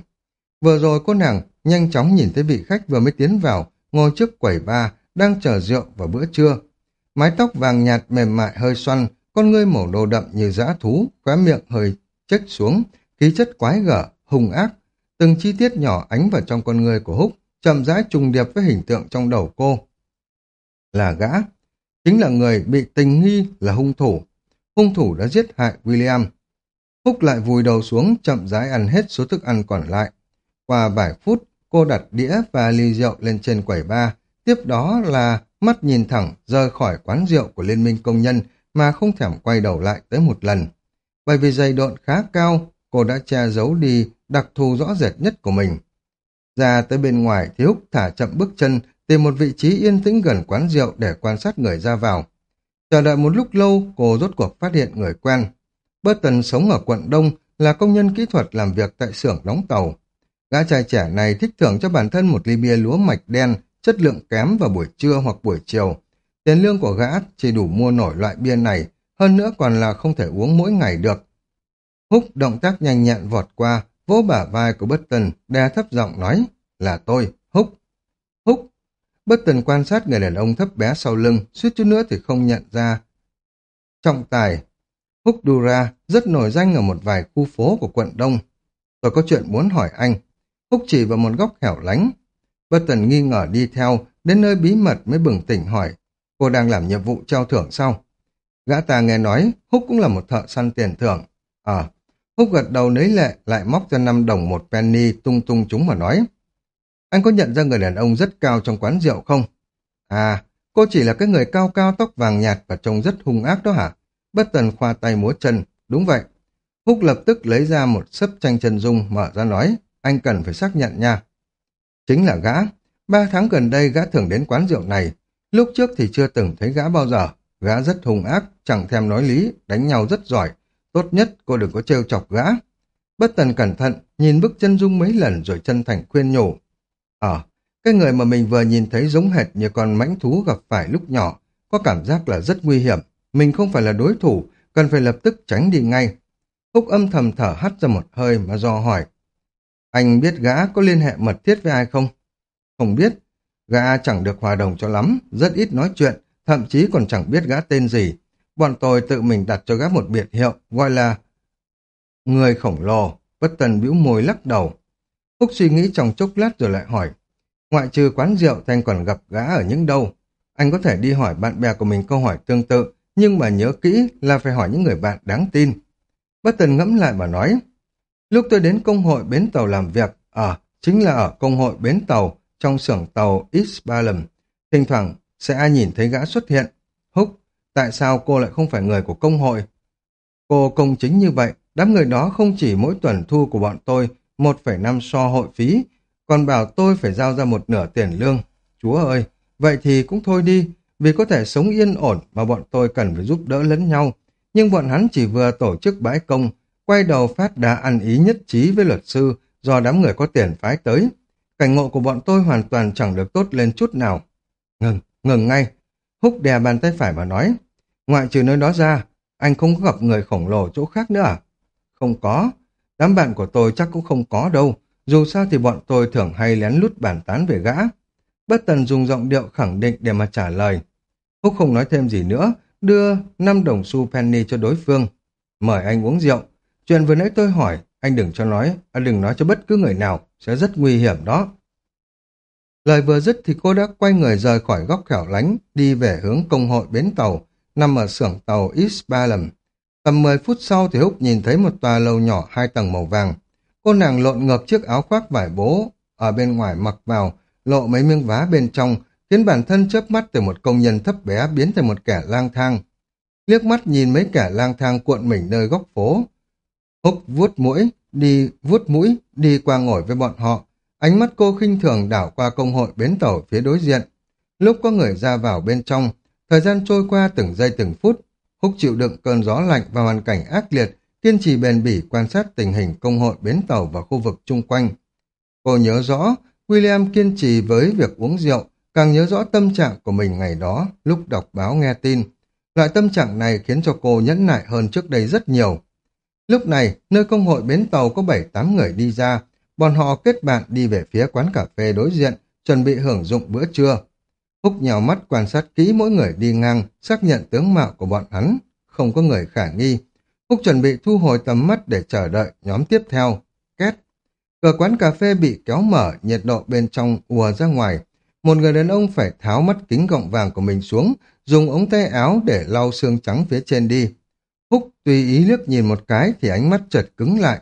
Vừa rồi cô nàng nhanh chóng nhìn thấy vị khách vừa mới tiến vào, ngồi trước quầy ba, đang chờ rượu vào bữa trưa. Mái tóc vàng nhạt mềm mại hơi xoăn, con ngươi màu đồ đậm như dã thú, khóe miệng hơi chếch xuống, khí chất quái gở, hung ác. Từng chi tiết nhỏ ánh vào trong con người của Húc, chậm rãi trùng điệp với hình tượng trong đầu cô. Là gã, chính là người bị tình nghi là hung thủ. Hung thủ đã giết hại William. Húc lại vùi đầu xuống, chậm rãi ăn hết số thức ăn còn lại. Qua vài phút, cô đặt đĩa và ly rượu lên trên quầy ba, tiếp đó là mắt nhìn thẳng rời khỏi quán rượu của Liên minh Công nhân mà không thèm quay đầu lại tới một lần. Bởi vì dày độn khá cao, cô đã che giấu đi đặc thù rõ rệt nhất của mình. Ra tới bên ngoài thì Húc thả chậm bước chân, tìm một vị trí yên tĩnh gần quán rượu để quan sát người ra vào. Chờ đợi một lúc lâu, cô rốt cuộc phát hiện người quen. Burton sống ở quận Đông, là công nhân kỹ thuật làm việc tại xưởng đóng tàu. Gã trai trẻ này thích thưởng cho bản thân một ly bia lúa mạch đen, chất lượng kém vào buổi trưa hoặc buổi chiều. Tiền lương của gã chỉ đủ mua nổi loại bia này, hơn nữa còn là không thể uống mỗi ngày được. Húc động tác nhanh nhẹn vọt qua, vỗ bả vai của Bất Tần, đe thấp giọng nói, là tôi, Húc. Húc. Bất Tần quan sát người đàn ông thấp bé sau lưng, suýt chút nữa thì không nhận ra. Trọng tài, Húc Dura rất nổi danh ở một vài khu phố của quận Đông. Tôi có chuyện muốn hỏi anh. Húc chỉ vào một góc hẻo lánh. Bất Tần nghi ngờ đi theo, đến nơi bí mật mới bừng tỉnh hỏi. Cô đang làm nhiệm vụ treo thưởng sao? Gã ta nghe nói, Húc cũng là một thợ săn tiền thưởng. Ờ, Húc gật đầu nấy lệ, lại móc cho năm đồng một penny tung tung chúng mà nói. Anh có nhận ra người đàn ông rất cao trong quán rượu không? À, cô chỉ là cái người cao cao tóc vàng nhạt và trông rất hung ác đó hả? Bất tần khoa tay múa chân, đúng vậy. Húc lập tức lấy ra một sấp tranh chân dung mở ra nói, anh cần phải xác nhận nha. Chính là gã. Ba tháng gần đây gã thường đến quán rượu này. Lúc trước thì chưa từng thấy gã bao giờ. Gã rất hung ác, chẳng thèm nói lý, đánh nhau rất giỏi. Tốt nhất cô đừng có trêu chọc gã. Bất tần cẩn thận, nhìn bức chân dung mấy lần rồi chân thành khuyên nhủ. Ờ, cái người mà mình vừa nhìn thấy giống hệt như con mãnh thú gặp phải lúc nhỏ, có cảm giác là rất nguy hiểm. Mình không phải là đối thủ, cần phải lập tức tránh đi ngay. Húc âm thầm thở hắt ra một hơi mà do hỏi. Anh biết gã có liên hệ mật thiết với ai không? Không biết. Gã chẳng được hòa đồng cho lắm, rất ít nói chuyện, thậm chí còn chẳng biết gã tên gì. Bọn tôi tự mình đặt cho gã một biệt hiệu, gọi là người khổng lồ. Bất tần bĩu môi lắc đầu. Phúc suy nghĩ trong chốc lát rồi lại hỏi. Ngoại trừ quán rượu thanh còn gặp gã ở những đâu? Anh có thể đi hỏi bạn bè của mình câu hỏi tương tự, nhưng mà nhớ kỹ là phải hỏi những người bạn đáng tin. Bất tần ngẫm lại mà nói, lúc tôi đến công hội bến tàu làm việc, ở, chính là ở công hội bến tàu, trong xưởng tàu isbalum Thỉnh thoảng sẽ nhìn thấy gã xuất hiện. Húc, tại sao cô lại không phải người của công hội? Cô công chính như vậy, đám người đó không chỉ mỗi tuần thu của bọn tôi 1,5 so hội phí, còn bảo tôi phải giao ra một nửa tiền lương. Chúa ơi, vậy thì cũng thôi đi, vì có thể sống yên ổn mà bọn tôi cần phải giúp đỡ lẫn nhau. Nhưng bọn hắn chỉ vừa tổ chức bãi công, quay đầu phát đã ăn ý nhất trí với luật sư do đám người có tiền phái tới. Cảnh ngộ của bọn tôi hoàn toàn chẳng được tốt lên chút nào. Ngừng, ngừng ngay. Húc đè bàn tay phải mà nói. Ngoại trừ nơi đó ra, anh không có gặp người khổng lồ chỗ khác nữa à? Không có. Đám bạn của tôi chắc cũng không có đâu. Dù sao thì bọn tôi thường hay lén lút bàn tán về gã. Bất tần dùng giọng điệu khẳng định để mà trả lời. Húc không nói thêm gì nữa, đưa 5 đồng xu penny cho đối phương. Mời anh uống rượu. Chuyện vừa nãy tôi hỏi, anh đừng cho nói, anh đừng nói cho bất cứ người nào, sẽ rất nguy hiểm đó. Lời vừa dứt thì cô đã quay người rời khỏi góc khẻo lánh, đi về hướng công hội bến tàu, nằm ở xưởng tàu East Balham. Tầm 10 phút sau thì Húc nhìn thấy một tòa lầu nhỏ hai tầng màu vàng. Cô nàng lộn ngược chiếc áo khoác vải bố ở bên ngoài mặc vào, lộ mấy miếng vá bên trong, khiến bản thân chớp mắt từ một công nhân thấp bé biến thành một kẻ lang thang. Liếc mắt nhìn mấy kẻ lang thang cuộn mình nơi góc phố. Húc vuốt mũi, đi vuốt mũi, đi qua ngồi với bọn họ. Ánh mắt cô khinh thường đảo qua công hội bến tàu phía đối diện. Lúc có người ra vào bên trong, thời gian trôi qua từng giây từng phút, Húc chịu đựng cơn gió lạnh và hoàn cảnh ác liệt, kiên trì bền bỉ quan sát tình hình công hội bến tàu và khu vực chung quanh. Cô nhớ rõ, William kiên trì với việc uống rượu, càng nhớ rõ tâm trạng của mình ngày đó lúc đọc báo nghe tin. Loại tâm trạng này khiến cho cô nhẫn nại hơn trước đây rất nhiều. Lúc này, nơi công hội bến tàu có 7-8 người đi ra, bọn họ kết bạn đi về phía quán cà phê đối diện, chuẩn bị hưởng dụng bữa trưa. Húc nhào mắt quan sát kỹ mỗi người đi ngang, xác nhận tướng mạo của bọn hắn, không có người khả nghi. Húc chuẩn bị thu hồi tầm mắt để chờ đợi nhóm tiếp theo. Két. Cửa quán cà phê bị kéo mở, nhiệt độ bên trong ùa ra ngoài. Một người đàn ông phải tháo mắt kính gọng vàng của mình xuống, dùng ống tay áo để lau xương trắng phía trên đi. Húc tùy ý liếc nhìn một cái thì ánh mắt chợt cứng lại.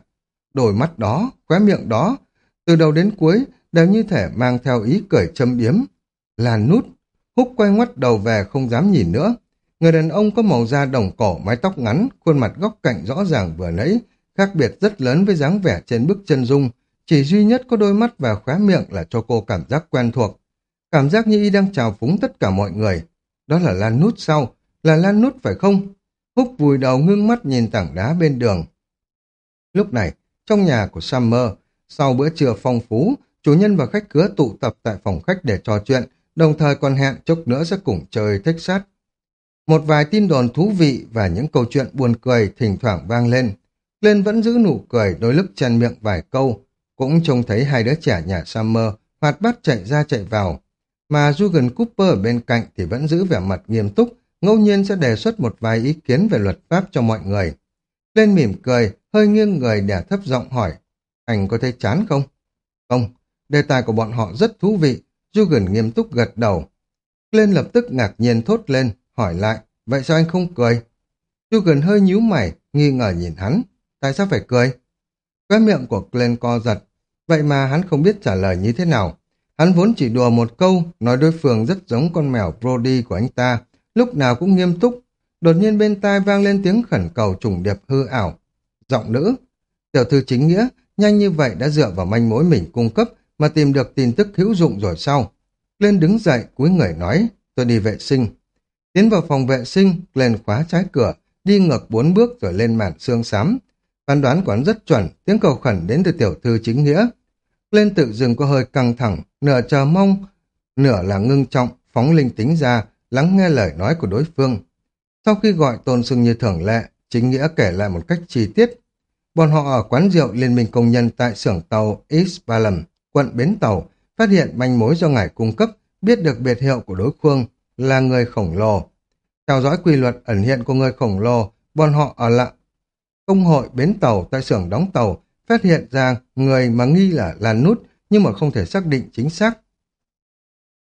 Đôi mắt đó, khóe miệng đó, từ đầu đến cuối đều như thể mang theo ý cười châm biếm. Là nút. Húc quay ngoắt đầu về không dám nhìn nữa. Người đàn ông có màu da đồng cổ, mái tóc ngắn, khuôn mặt góc cạnh rõ ràng vừa nãy, khác biệt rất lớn với dáng vẻ trên bức chân dung. Chỉ duy nhất có đôi mắt và khóe miệng là cho cô cảm giác quen thuộc. Cảm giác như y đang chào phúng tất cả mọi người. Đó là Lan Nút sau, là Lan Nút phải không? Húc vùi đầu ngưng mắt nhìn tảng đá bên đường. Lúc này, trong nhà của Summer, sau bữa trưa phong phú, chủ nhân và khách cứa tụ tập tại phòng khách để trò chuyện, đồng thời còn hẹn chốc nữa sẽ cùng chơi thích sát. Một vài tin đồn thú vị và những câu chuyện buồn cười thỉnh thoảng vang lên. Lên vẫn giữ nụ cười đôi lúc chen miệng vài câu, cũng trông thấy hai đứa trẻ nhà Summer hoạt bát chạy ra chạy vào. Mà Jürgen Cooper ở bên cạnh thì vẫn giữ vẻ mặt nghiêm túc, ngẫu nhiên sẽ đề xuất một vài ý kiến về luật pháp cho mọi người. Lên mỉm cười, hơi nghiêng người để thấp giọng hỏi, anh có thấy chán không? Không, đề tài của bọn họ rất thú vị, Jugan nghiêm túc gật đầu. Lên lập tức ngạc nhiên thốt lên, hỏi lại, vậy sao anh không cười? Jugan hơi nhíu mày, nghi ngờ nhìn hắn, tại sao phải cười? Cái miệng của Glenn co giật, vậy mà hắn không biết trả lời như thế nào. Hắn vốn chỉ đùa một câu, nói đối phương rất giống con mèo Brody của anh ta, lúc nào cũng nghiêm túc. Đột nhiên bên tai vang lên tiếng khẩn cầu trùng điệp hư ảo. Giọng nữ, tiểu thư chính nghĩa, nhanh như vậy đã dựa vào manh mối mình cung cấp mà tìm được tin tức hữu dụng rồi sau. Lên đứng dậy, cúi người nói, tôi đi vệ sinh. Tiến vào phòng vệ sinh, lên khóa trái cửa, đi ngược bốn bước rồi lên màn xương xám. Phán đoán quán rất chuẩn, tiếng cầu khẩn đến từ tiểu thư chính nghĩa. Lên tự dừng có hơi căng thẳng, nửa chờ mong, nửa là ngưng trọng, phóng linh tính ra, lắng nghe lời nói của đối phương. Sau khi gọi tôn sưng như thường lệ, chính nghĩa kể lại một cách chi tiết. Bọn họ ở quán rượu Liên minh Công nhân tại xưởng tàu East Balham, quận Bến Tàu, phát hiện manh mối do ngài cung cấp, biết được biệt hiệu của đối phương là người khổng lồ. Theo dõi quy luật ẩn hiện của người khổng lồ, bọn họ ở lại công hội bến tàu tại xưởng đóng tàu phát hiện ra người mà nghi là Lan Nút nhưng mà không thể xác định chính xác.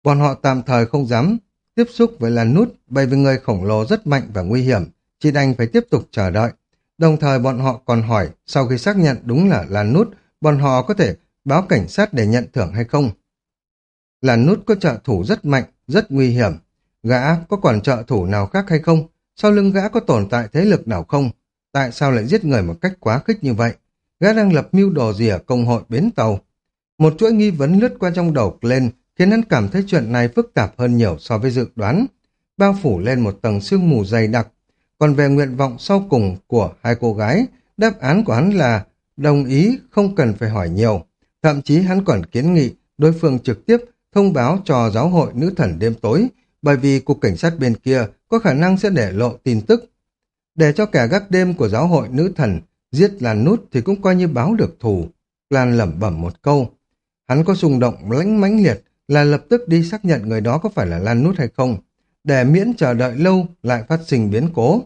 Bọn họ tạm thời không dám tiếp xúc với Lan Nút bởi vì người khổng lồ rất mạnh và nguy hiểm, chỉ đành phải tiếp tục chờ đợi. Đồng thời bọn họ còn hỏi, sau khi xác nhận đúng là Lan Nút, bọn họ có thể báo cảnh sát để nhận thưởng hay không. Lan Nút có trợ thủ rất mạnh, rất nguy hiểm. Gã có còn trợ thủ nào khác hay không? Sau lưng gã có tồn tại thế lực nào không? Tại sao lại giết người một cách quá khích như vậy? Gã đang lập mưu đồ gì ở công hội bến tàu? Một chuỗi nghi vấn lướt qua trong đầu lên, khiến hắn cảm thấy chuyện này phức tạp hơn nhiều so với dự đoán. Bao phủ lên một tầng sương mù dày đặc. Còn về nguyện vọng sau cùng của hai cô gái, đáp án của hắn là đồng ý không cần phải hỏi nhiều. Thậm chí hắn còn kiến nghị đối phương trực tiếp thông báo cho giáo hội nữ thần đêm tối, bởi vì cục cảnh sát bên kia có khả năng sẽ để lộ tin tức. Để cho kẻ gác đêm của giáo hội nữ thần giết Lan Nút thì cũng coi như báo được thù. Lan lẩm bẩm một câu. Hắn có xung động lãnh mãnh liệt là lập tức đi xác nhận người đó có phải là Lan Nút hay không, để miễn chờ đợi lâu lại phát sinh biến cố.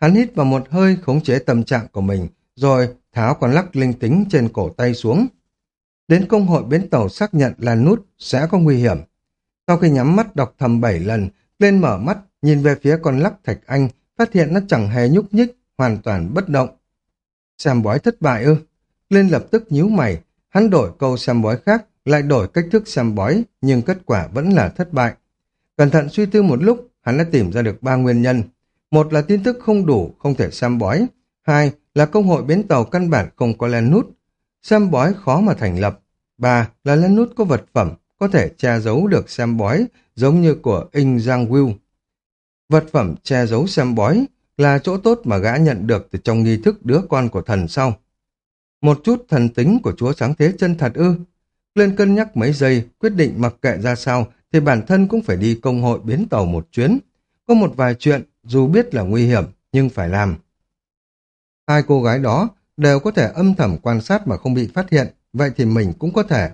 Hắn hít vào một hơi khống chế tâm trạng của mình, rồi tháo con lắc linh tính trên cổ tay xuống. Đến công hội bến tàu xác nhận là Nút sẽ có nguy hiểm. Sau khi nhắm mắt đọc thầm bảy lần, lên mở mắt, nhìn về phía con lắc thạch anh, phát hiện nó chẳng hề nhúc nhích, hoàn toàn bất động. Xem bói thất bại ư? Lên lập tức nhíu mày, hắn đổi câu xem bói khác, lại đổi cách thức xem bói, nhưng kết quả vẫn là thất bại. Cẩn thận suy tư một lúc, hắn đã tìm ra được ba nguyên nhân. Một là tin tức không đủ, không thể xem bói. Hai là công hội bến tàu căn bản không có len nút. Xem bói khó mà thành lập. Ba là len nút có vật phẩm, có thể che giấu được xem bói, giống như của In Giang Will. Vật phẩm che giấu xem bói là chỗ tốt mà gã nhận được từ trong nghi thức đứa con của thần sau. Một chút thần tính của chúa sáng thế chân thật ư. Lên cân nhắc mấy giây, quyết định mặc kệ ra sao, thì bản thân cũng phải đi công hội biến tàu một chuyến. Có một vài chuyện, dù biết là nguy hiểm, nhưng phải làm. Hai cô gái đó đều có thể âm thầm quan sát mà không bị phát hiện, vậy thì mình cũng có thể.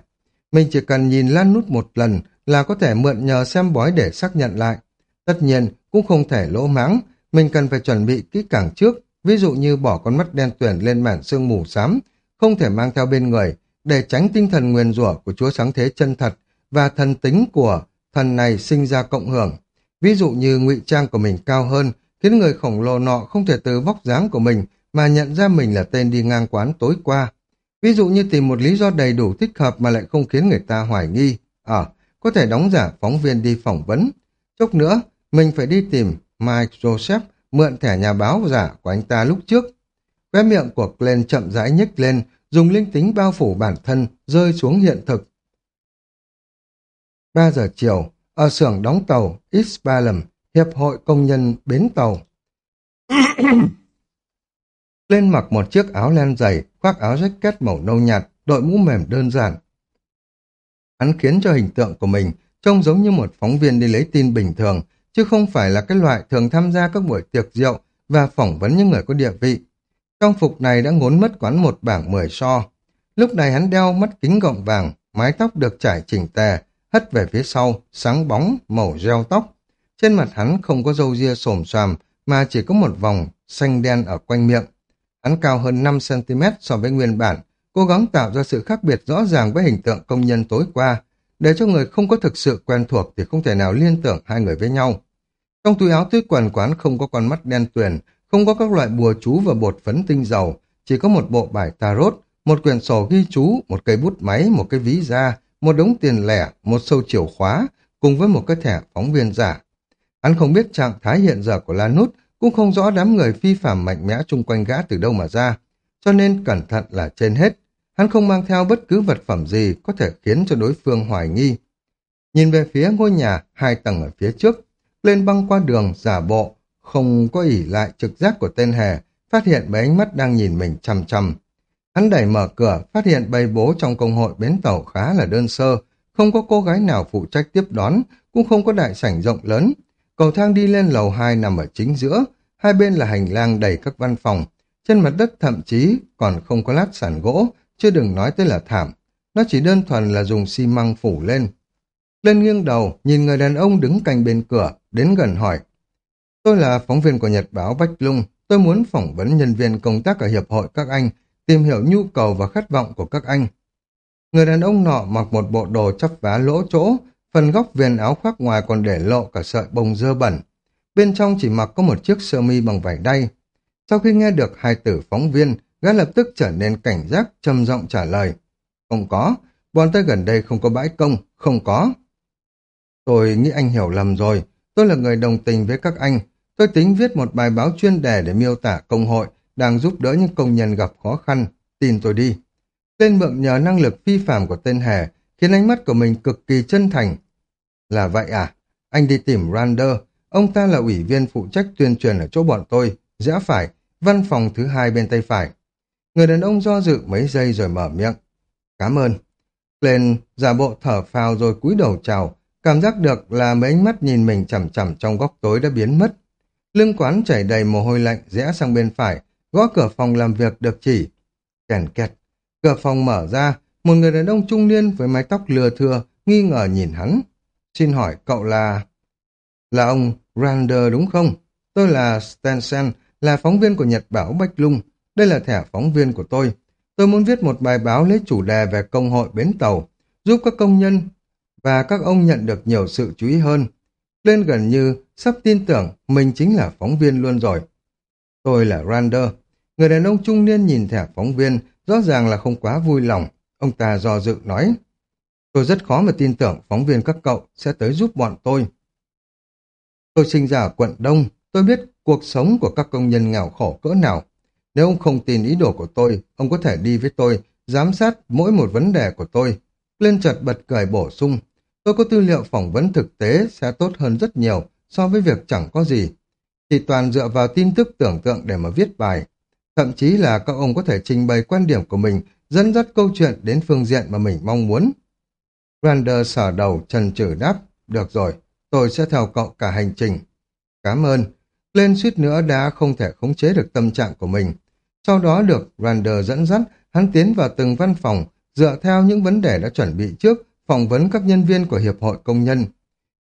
Mình chỉ cần nhìn lan nút một lần là có thể mượn nhờ xem bói để xác nhận lại. Tất nhiên, cũng không thể lỗ mãng, mình cần phải chuẩn bị kỹ càng trước, ví dụ như bỏ con mắt đen tuyển lên mảng sương mù xám, không thể mang theo bên người, để tránh tinh thần nguyền rủa của Chúa Sáng Thế chân thật và thần tính của thần này sinh ra cộng hưởng. Ví dụ như ngụy trang của mình cao hơn, khiến người khổng lồ nọ không thể từ vóc dáng của mình mà nhận ra mình là tên đi ngang quán tối qua. Ví dụ như tìm một lý do đầy đủ thích hợp mà lại không khiến người ta hoài nghi. Ờ, à, có thể đóng giả phóng viên đi phỏng vấn. Chốc nữa, mình phải đi tìm Mike Joseph mượn thẻ nhà báo giả của anh ta lúc trước. Vé miệng của Glenn chậm rãi nhếch lên, dùng linh tính bao phủ bản thân, rơi xuống hiện thực. 3 giờ chiều, ở xưởng đóng tàu East Hiệp hội Công nhân Bến Tàu. Lên mặc một chiếc áo len dày, khoác áo jacket màu nâu nhạt, đội mũ mềm đơn giản. Hắn khiến cho hình tượng của mình trông giống như một phóng viên đi lấy tin bình thường, chứ không phải là cái loại thường tham gia các buổi tiệc rượu và phỏng vấn những người có địa vị. Trong phục này đã ngốn mất quán một bảng 10 so. Lúc này hắn đeo mắt kính gọng vàng, mái tóc được trải chỉnh tề, hất về phía sau, sáng bóng, màu reo tóc. Trên mặt hắn không có râu ria xồm xoàm, mà chỉ có một vòng xanh đen ở quanh miệng. Hắn cao hơn 5cm so với nguyên bản, cố gắng tạo ra sự khác biệt rõ ràng với hình tượng công nhân tối qua, để cho người không có thực sự quen thuộc thì không thể nào liên tưởng hai người với nhau. Trong túi áo túi quần quán không có con mắt đen tuyền, không có các loại bùa chú và bột phấn tinh dầu, chỉ có một bộ bài tarot, một quyển sổ ghi chú, một cây bút máy, một cái ví da, một đống tiền lẻ, một sâu chìa khóa, cùng với một cái thẻ phóng viên giả. Hắn không biết trạng thái hiện giờ của La Nút, cũng không rõ đám người phi phạm mạnh mẽ chung quanh gã từ đâu mà ra, cho nên cẩn thận là trên hết. Hắn không mang theo bất cứ vật phẩm gì có thể khiến cho đối phương hoài nghi. Nhìn về phía ngôi nhà hai tầng ở phía trước, lên băng qua đường giả bộ, không có ỉ lại trực giác của tên hề, phát hiện mấy ánh mắt đang nhìn mình chằm chằm. Hắn đẩy mở cửa, phát hiện bầy bố trong công hội bến tàu khá là đơn sơ, không có cô gái nào phụ trách tiếp đón, cũng không có đại sảnh rộng lớn. Cầu thang đi lên lầu 2 nằm ở chính giữa, hai bên là hành lang đầy các văn phòng. Trên mặt đất thậm chí còn không có lát sàn gỗ, chưa đừng nói tới là thảm. Nó chỉ đơn thuần là dùng xi măng phủ lên. Lên nghiêng đầu, nhìn người đàn ông đứng cạnh bên cửa, đến gần hỏi. Tôi là phóng viên của Nhật báo Bách Lung, tôi muốn phỏng vấn nhân viên công tác ở Hiệp hội các anh, tìm hiểu nhu cầu và khát vọng của các anh. Người đàn ông nọ mặc một bộ đồ chắp vá lỗ chỗ, phần góc viền áo khoác ngoài còn để lộ cả sợi bông dơ bẩn. Bên trong chỉ mặc có một chiếc sơ mi bằng vải đay. Sau khi nghe được hai tử phóng viên, gã lập tức trở nên cảnh giác, trầm giọng trả lời. Không có, bọn tôi gần đây không có bãi công, không có. Tôi nghĩ anh hiểu lầm rồi, tôi là người đồng tình với các anh. Tôi tính viết một bài báo chuyên đề để miêu tả công hội đang giúp đỡ những công nhân gặp khó khăn. Tin tôi đi. Tên mượn nhờ năng lực phi phạm của tên Hề khiến ánh mắt của mình cực kỳ chân thành. Là vậy à? Anh đi tìm Rander. Ông ta là ủy viên phụ trách tuyên truyền ở chỗ bọn tôi. Rẽ phải, văn phòng thứ hai bên tay phải. Người đàn ông do dự mấy giây rồi mở miệng. Cảm ơn. Lên giả bộ thở phào rồi cúi đầu chào, cảm giác được là mấy ánh mắt nhìn mình chằm chằm trong góc tối đã biến mất. Lưng quán chảy đầy mồ hôi lạnh rẽ sang bên phải, gõ cửa phòng làm việc được chỉ. Kèn kẹt, cửa phòng mở ra, một người đàn ông trung niên với mái tóc lừa thưa, nghi ngờ nhìn hắn. Xin hỏi cậu là... Là ông Rander đúng không? Tôi là Stensen, là phóng viên của Nhật Bảo Bách Lung. Đây là thẻ phóng viên của tôi. Tôi muốn viết một bài báo lấy chủ đề về công hội bến tàu, giúp các công nhân và các ông nhận được nhiều sự chú ý hơn. Lên gần như sắp tin tưởng mình chính là phóng viên luôn rồi. Tôi là Rander. Người đàn ông trung niên nhìn thẻ phóng viên rõ ràng là không quá vui lòng. Ông ta do dự nói. Tôi rất khó mà tin tưởng phóng viên các cậu sẽ tới giúp bọn tôi. Tôi sinh ra ở quận Đông, tôi biết cuộc sống của các công nhân nghèo khổ cỡ nào. Nếu ông không tin ý đồ của tôi, ông có thể đi với tôi, giám sát mỗi một vấn đề của tôi. Lên chợt bật cười bổ sung. Tôi có tư liệu phỏng vấn thực tế sẽ tốt hơn rất nhiều so với việc chẳng có gì. Chỉ toàn dựa vào tin tức tưởng tượng để mà viết bài. Thậm chí là các ông có thể trình bày quan điểm của mình, dẫn dắt câu chuyện đến phương diện mà mình mong muốn. Rander sở đầu trần trừ đáp. Được rồi, tôi sẽ theo cậu cả hành trình. Cảm ơn. Lên suýt nữa đã không thể khống chế được tâm trạng của mình. Sau đó được Rander dẫn dắt, hắn tiến vào từng văn phòng, dựa theo những vấn đề đã chuẩn bị trước, phỏng vấn các nhân viên của Hiệp hội Công nhân.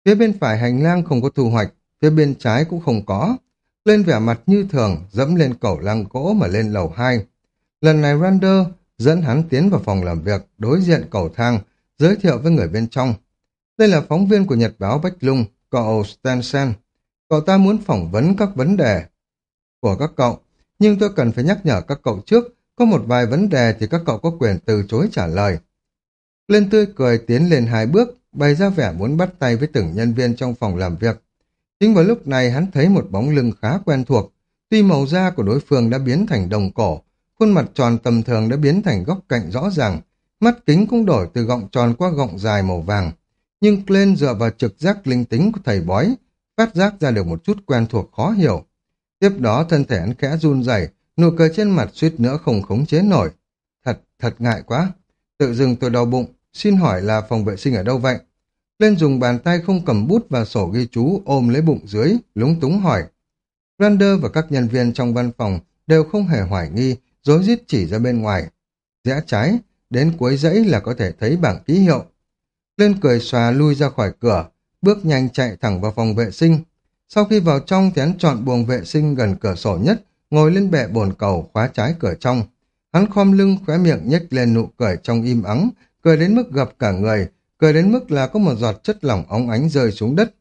Phía bên phải hành lang không có thu hoạch, phía bên trái cũng không có. Lên vẻ mặt như thường, dẫm lên cầu lăng gỗ mà lên lầu 2. Lần này Rander dẫn hắn tiến vào phòng làm việc, đối diện cầu thang, giới thiệu với người bên trong. Đây là phóng viên của Nhật báo Bách Lung, cậu Stansen. Cậu ta muốn phỏng vấn các vấn đề của các cậu, nhưng tôi cần phải nhắc nhở các cậu trước, có một vài vấn đề thì các cậu có quyền từ chối trả lời. Lên tươi cười tiến lên hai bước, bày ra vẻ muốn bắt tay với từng nhân viên trong phòng làm việc. Chính vào lúc này hắn thấy một bóng lưng khá quen thuộc, tuy màu da của đối phương đã biến thành đồng cổ, khuôn mặt tròn tầm thường đã biến thành góc cạnh rõ ràng, mắt kính cũng đổi từ gọng tròn qua gọng dài màu vàng. Nhưng Glenn dựa vào trực giác linh tính của thầy bói, phát giác ra được một chút quen thuộc khó hiểu. Tiếp đó thân thể hắn khẽ run rẩy, nụ cười trên mặt suýt nữa không khống chế nổi. Thật, thật ngại quá. Tự dưng tôi đau bụng, xin hỏi là phòng vệ sinh ở đâu vậy? Lên dùng bàn tay không cầm bút và sổ ghi chú ôm lấy bụng dưới, lúng túng hỏi. Rander và các nhân viên trong văn phòng đều không hề hoài nghi, rối rít chỉ ra bên ngoài. Rẽ trái, đến cuối dãy là có thể thấy bảng ký hiệu. Lên cười xòa lui ra khỏi cửa, bước nhanh chạy thẳng vào phòng vệ sinh. Sau khi vào trong thì hắn chọn buồng vệ sinh gần cửa sổ nhất, ngồi lên bệ bồn cầu khóa trái cửa trong. Hắn khom lưng khóe miệng nhếch lên nụ cười trong im ắng, cười đến mức gặp cả người, cười đến mức là có một giọt chất lỏng óng ánh rơi xuống đất.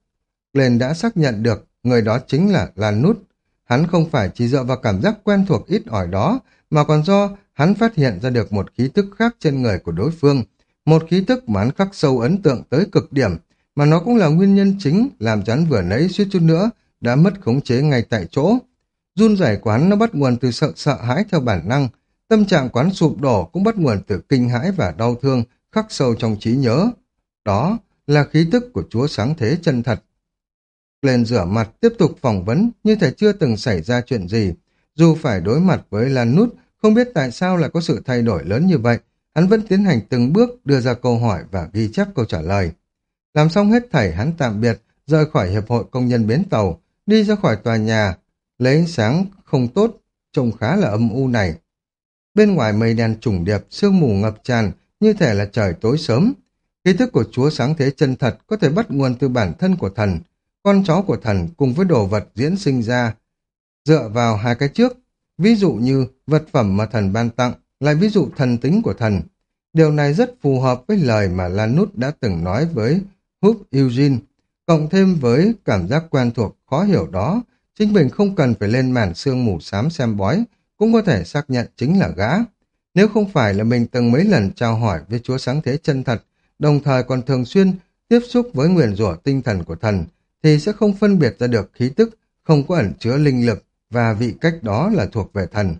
Lên đã xác nhận được người đó chính là Lan Nút. Hắn không phải chỉ dựa vào cảm giác quen thuộc ít ỏi đó, mà còn do hắn phát hiện ra được một khí tức khác trên người của đối phương, một khí tức mà hắn khắc sâu ấn tượng tới cực điểm, mà nó cũng là nguyên nhân chính làm cho hắn vừa nãy suýt chút nữa đã mất khống chế ngay tại chỗ. Run rẩy quán nó bắt nguồn từ sợ sợ hãi theo bản năng, tâm trạng quán sụp đổ cũng bắt nguồn từ kinh hãi và đau thương khắc sâu trong trí nhớ. Đó là khí tức của Chúa Sáng Thế chân thật. Lên rửa mặt tiếp tục phỏng vấn như thể chưa từng xảy ra chuyện gì. Dù phải đối mặt với Lan Nút, không biết tại sao lại có sự thay đổi lớn như vậy, hắn vẫn tiến hành từng bước đưa ra câu hỏi và ghi chép câu trả lời. Làm xong hết thảy hắn tạm biệt, rời khỏi Hiệp hội Công nhân Bến Tàu, đi ra khỏi tòa nhà, lấy ánh sáng không tốt, trông khá là âm u này. Bên ngoài mây đen trùng điệp, sương mù ngập tràn, như thể là trời tối sớm ký thức của Chúa sáng thế chân thật có thể bắt nguồn từ bản thân của thần, con chó của thần cùng với đồ vật diễn sinh ra. Dựa vào hai cái trước, ví dụ như vật phẩm mà thần ban tặng, lại ví dụ thần tính của thần. Điều này rất phù hợp với lời mà Lanút đã từng nói với Hoop Eugene, cộng thêm với cảm giác quen thuộc khó hiểu đó, chính mình không cần phải lên màn sương mù xám xem bói, cũng có thể xác nhận chính là gã. Nếu không phải là mình từng mấy lần trao hỏi với Chúa Sáng Thế chân thật, đồng thời còn thường xuyên tiếp xúc với nguyền rủa tinh thần của thần, thì sẽ không phân biệt ra được khí tức, không có ẩn chứa linh lực và vị cách đó là thuộc về thần.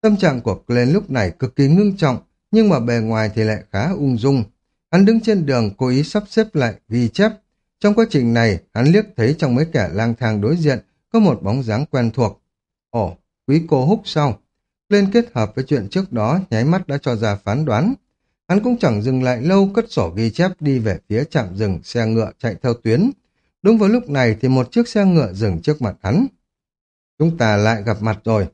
Tâm trạng của Glenn lúc này cực kỳ ngưng trọng, nhưng mà bề ngoài thì lại khá ung dung. Hắn đứng trên đường cố ý sắp xếp lại ghi chép. Trong quá trình này, hắn liếc thấy trong mấy kẻ lang thang đối diện có một bóng dáng quen thuộc. Ồ, quý cô húc sau Glenn kết hợp với chuyện trước đó, nháy mắt đã cho ra phán đoán. Hắn cũng chẳng dừng lại lâu cất sổ ghi chép đi về phía trạm rừng xe ngựa chạy theo tuyến. Đúng vào lúc này thì một chiếc xe ngựa dừng trước mặt hắn. Chúng ta lại gặp mặt rồi.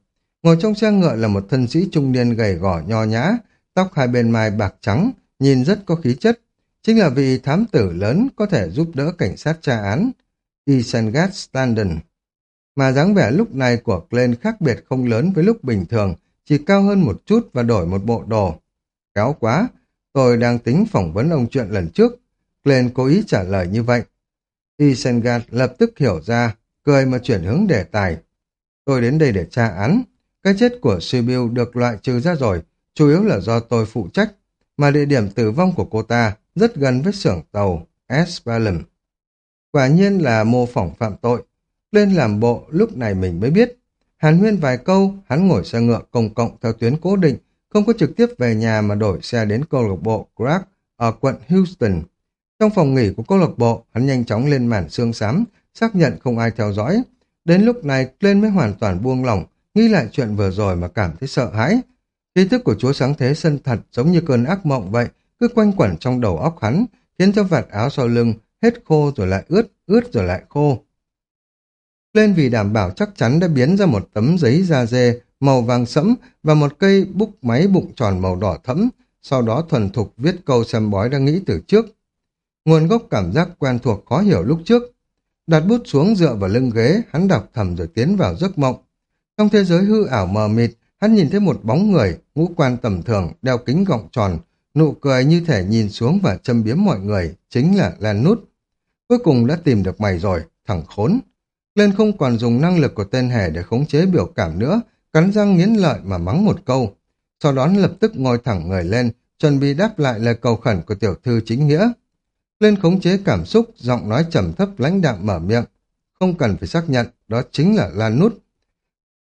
Ngồi trong xe ngựa là một thân sĩ trung niên gầy gò nho nhã, tóc hai bên mai bạc trắng, nhìn rất có khí chất. Chính là vị thám tử lớn có thể giúp đỡ cảnh sát tra án, isengard Standen. Mà dáng vẻ lúc này của Glenn khác biệt không lớn với lúc bình thường, chỉ cao hơn một chút và đổi một bộ đồ. Kéo quá, tôi đang tính phỏng vấn ông chuyện lần trước. Glenn cố ý trả lời như vậy. Isengard lập tức hiểu ra, cười mà chuyển hướng đề tài. Tôi đến đây để tra án. Cái chết của Sibyl được loại trừ ra rồi, chủ yếu là do tôi phụ trách, mà địa điểm tử vong của cô ta rất gần với xưởng tàu Espalum. Quả nhiên là mô phỏng phạm tội. Lên làm bộ, lúc này mình mới biết. Hàn huyên vài câu, hắn ngồi xe ngựa công cộng theo tuyến cố định, không có trực tiếp về nhà mà đổi xe đến câu lạc bộ Crack ở quận Houston. Trong phòng nghỉ của câu lạc bộ, hắn nhanh chóng lên màn xương xám, xác nhận không ai theo dõi. Đến lúc này, lên mới hoàn toàn buông lỏng, nghĩ lại chuyện vừa rồi mà cảm thấy sợ hãi. Ký thức của Chúa Sáng Thế Sân thật giống như cơn ác mộng vậy, cứ quanh quẩn trong đầu óc hắn, khiến cho vạt áo sau lưng hết khô rồi lại ướt, ướt rồi lại khô. Lên vì đảm bảo chắc chắn đã biến ra một tấm giấy da dê màu vàng sẫm và một cây bút máy bụng tròn màu đỏ thẫm, sau đó thuần thục viết câu xem bói đã nghĩ từ trước. Nguồn gốc cảm giác quen thuộc khó hiểu lúc trước. Đặt bút xuống dựa vào lưng ghế, hắn đọc thầm rồi tiến vào giấc mộng. Trong thế giới hư ảo mờ mịt, hắn nhìn thấy một bóng người, ngũ quan tầm thường, đeo kính gọng tròn, nụ cười như thể nhìn xuống và châm biếm mọi người, chính là Lan Nút. Cuối cùng đã tìm được mày rồi, thằng khốn. Lên không còn dùng năng lực của tên hề để khống chế biểu cảm nữa, cắn răng nghiến lợi mà mắng một câu. Sau đó lập tức ngồi thẳng người lên, chuẩn bị đáp lại lời cầu khẩn của tiểu thư chính nghĩa. Lên khống chế cảm xúc, giọng nói trầm thấp lãnh đạm mở miệng. Không cần phải xác nhận, đó chính là Lan Nút.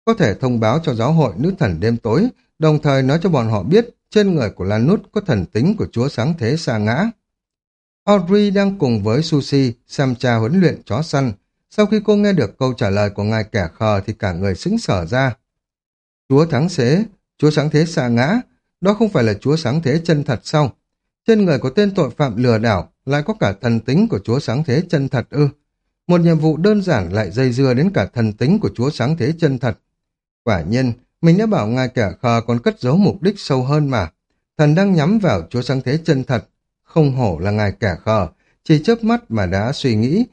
Có thể thông báo cho giáo hội nữ thần đêm tối, đồng thời nói cho bọn họ biết trên người của Lan Nút có thần tính của chúa sáng thế xa ngã. Audrey đang cùng với Sushi xem cha huấn luyện chó săn. Sau khi cô nghe được câu trả lời của ngài kẻ khờ thì cả người xứng sở ra. Chúa thắng xế, chúa sáng thế xa ngã, đó không phải là chúa sáng thế chân thật sao? Trên người của tên tội phạm lừa đảo lại có cả thần tính của chúa sáng thế chân thật ư. Một nhiệm vụ đơn giản lại dây dưa đến cả thần tính của chúa sáng thế chân thật. Quả nhiên, mình đã bảo ngài kẻ khờ còn cất giấu mục đích sâu hơn mà. Thần đang nhắm vào chúa sáng thế chân thật. Không hổ là ngài kẻ khờ, chỉ chớp mắt mà đã suy nghĩ.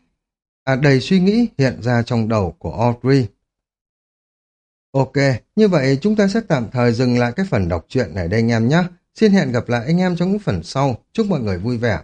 À đầy suy nghĩ hiện ra trong đầu của Audrey. Ok, như vậy chúng ta sẽ tạm thời dừng lại cái phần đọc truyện này đây anh em nhé. Xin hẹn gặp lại anh em trong những phần sau. Chúc mọi người vui vẻ.